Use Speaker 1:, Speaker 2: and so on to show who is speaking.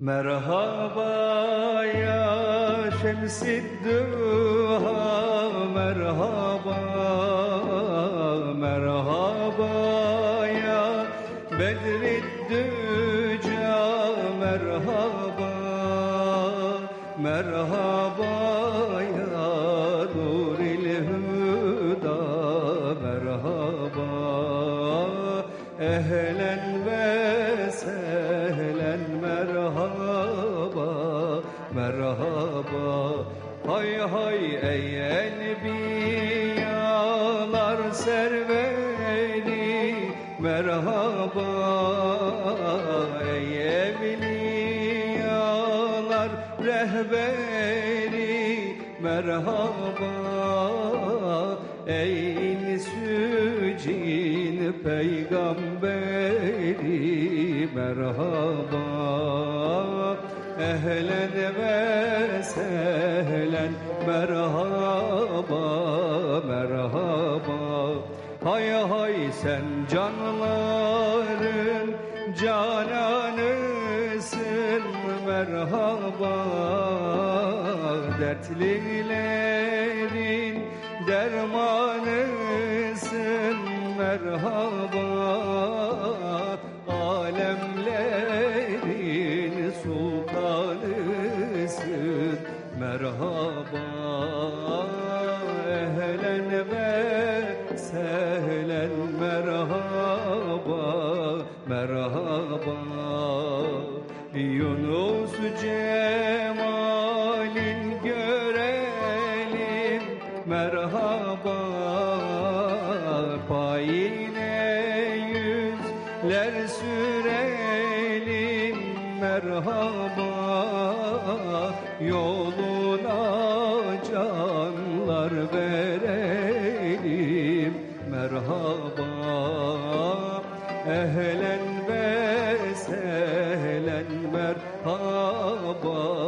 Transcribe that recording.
Speaker 1: Merhaba ya Şemsiddüha merhaba merhaba ya Bedriddüca merhaba merhaba ya Nuril Hüda merhaba. Ehlen ve merhaba hay hay ey enbiyalar serveri merhaba ey evliyalar rehberi. Merhaba ey sücin peygamberi. Merhaba ehlen ve sehlen merhaba merhaba. Hay hay sen canların cananısın merhaba. Dertlilerin dermanısın merhaba sultanısın merhaba. Ehlen ve sehlen merhaba. Merhaba. Yunus cemalin görelim. Merhaba. Payine yüzler sürelim merhaba yoluna canlar verelim. Merhaba ehlen ve sehlen merhaba